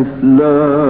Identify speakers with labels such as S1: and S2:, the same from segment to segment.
S1: الإسلام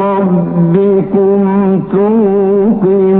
S1: ربكم توقنون.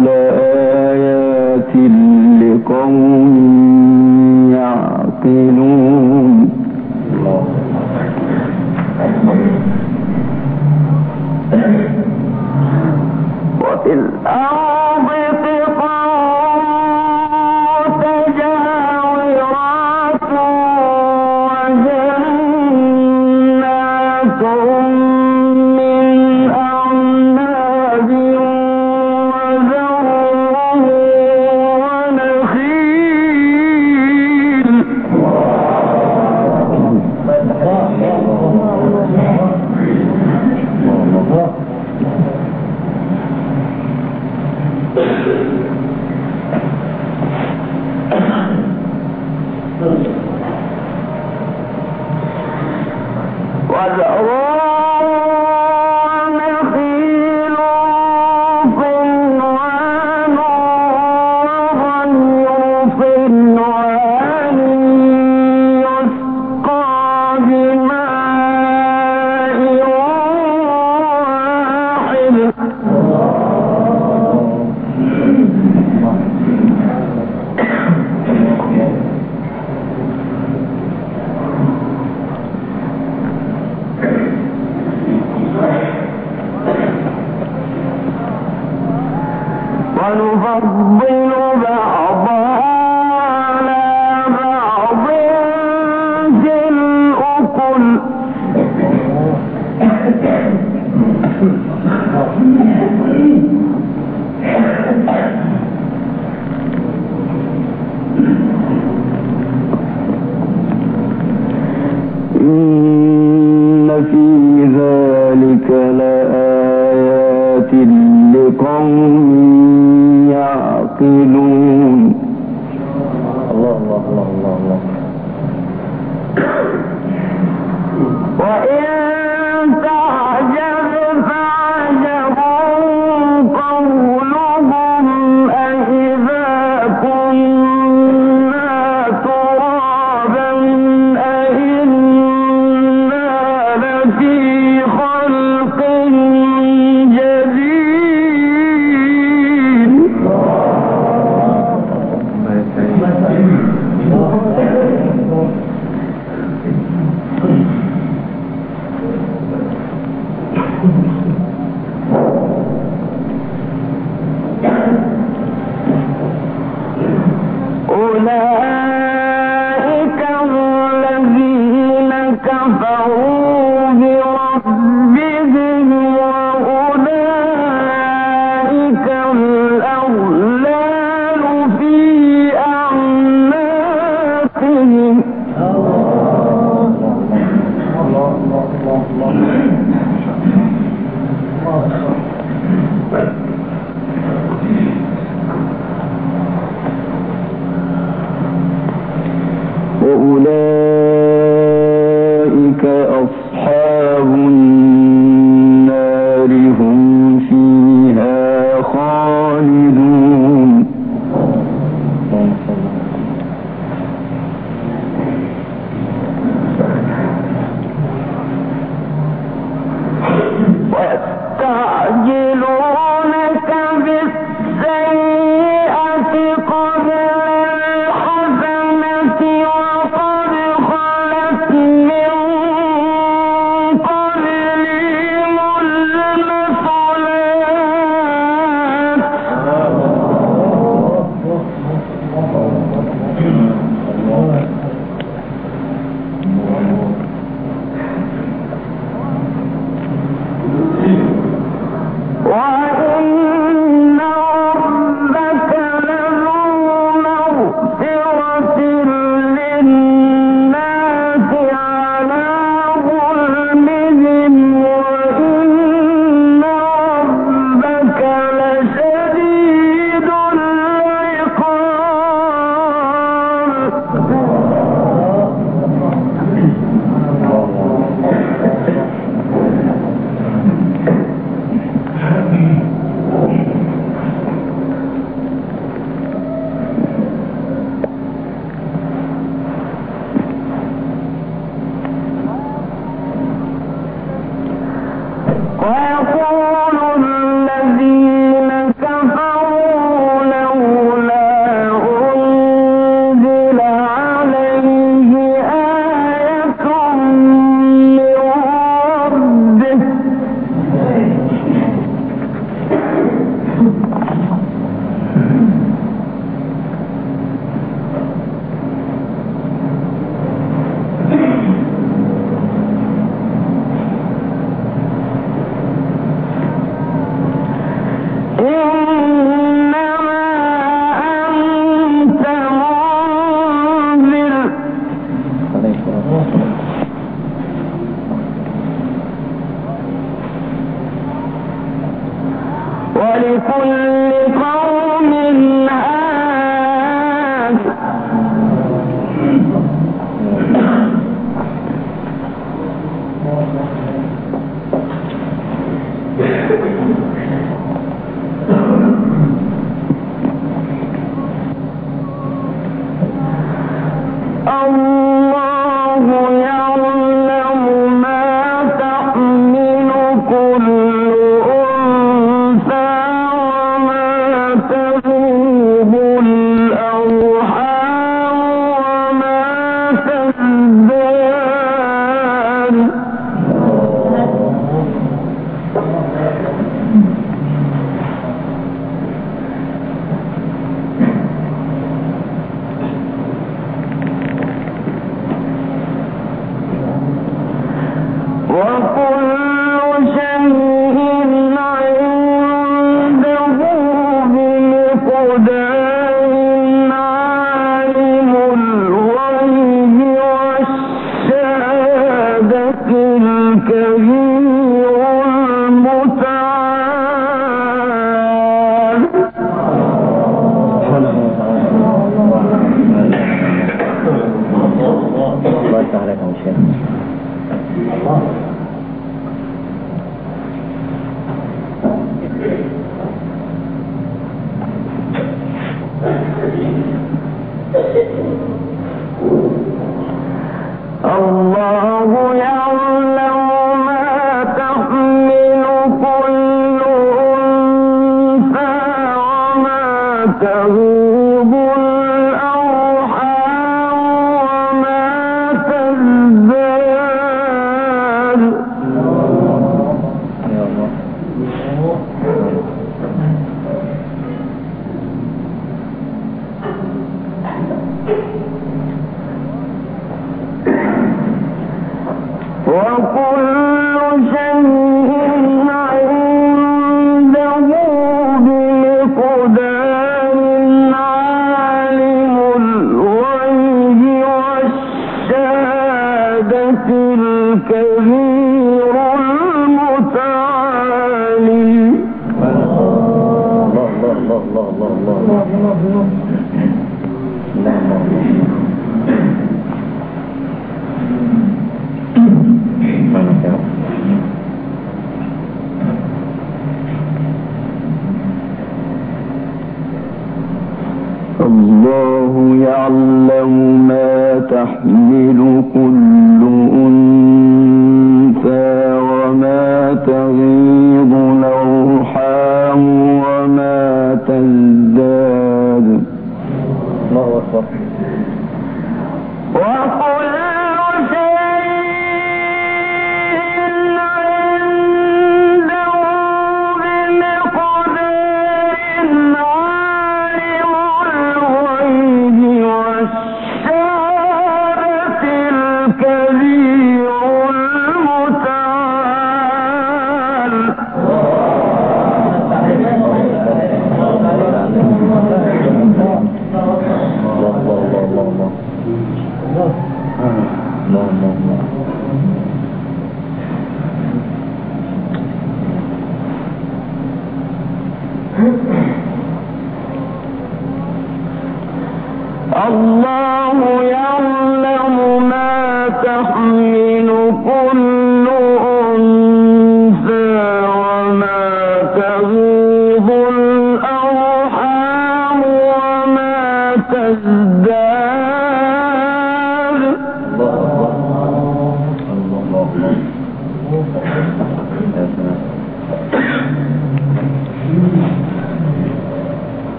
S1: لآيات لقوم يعقلون.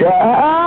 S1: Shut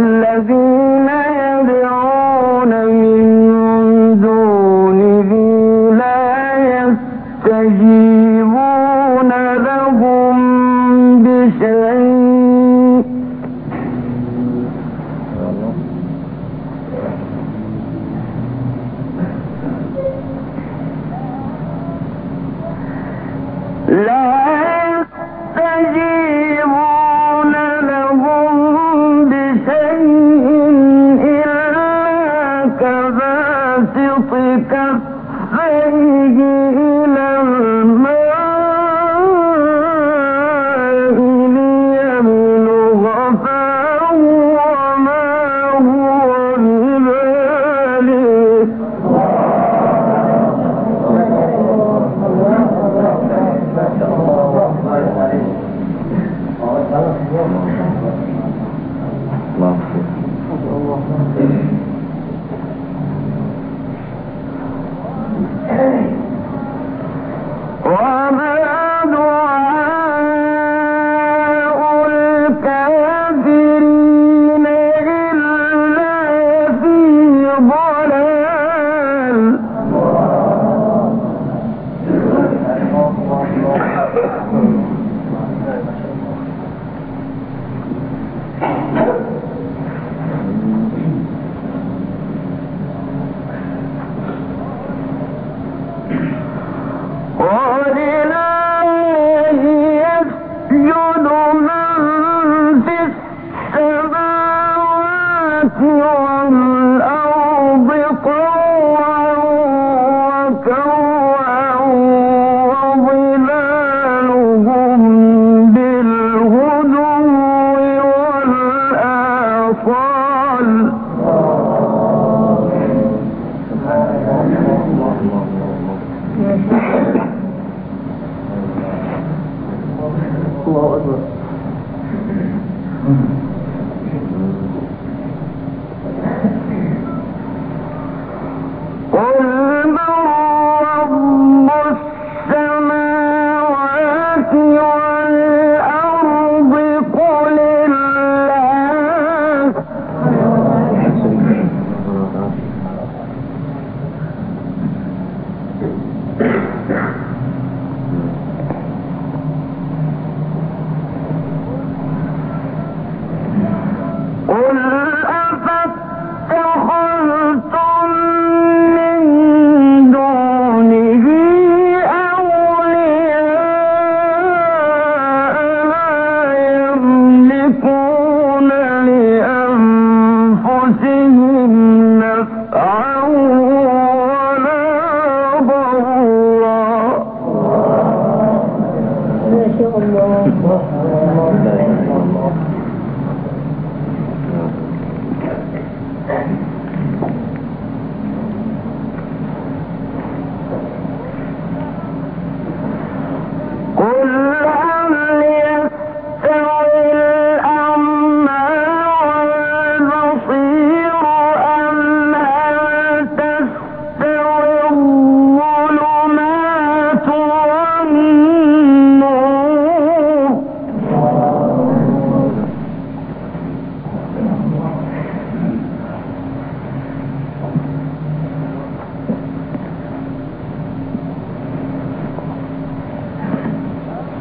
S1: والذين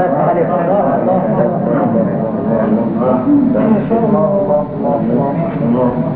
S1: مات عليه. الله
S2: الله
S1: الله
S2: الله.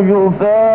S1: يفارق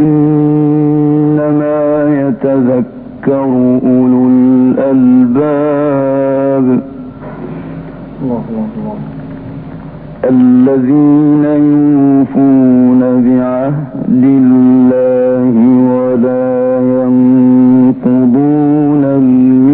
S1: إنما يتذكر أولو الألباب الذين يوفون بعهد الله ولا ينقضون الميثاق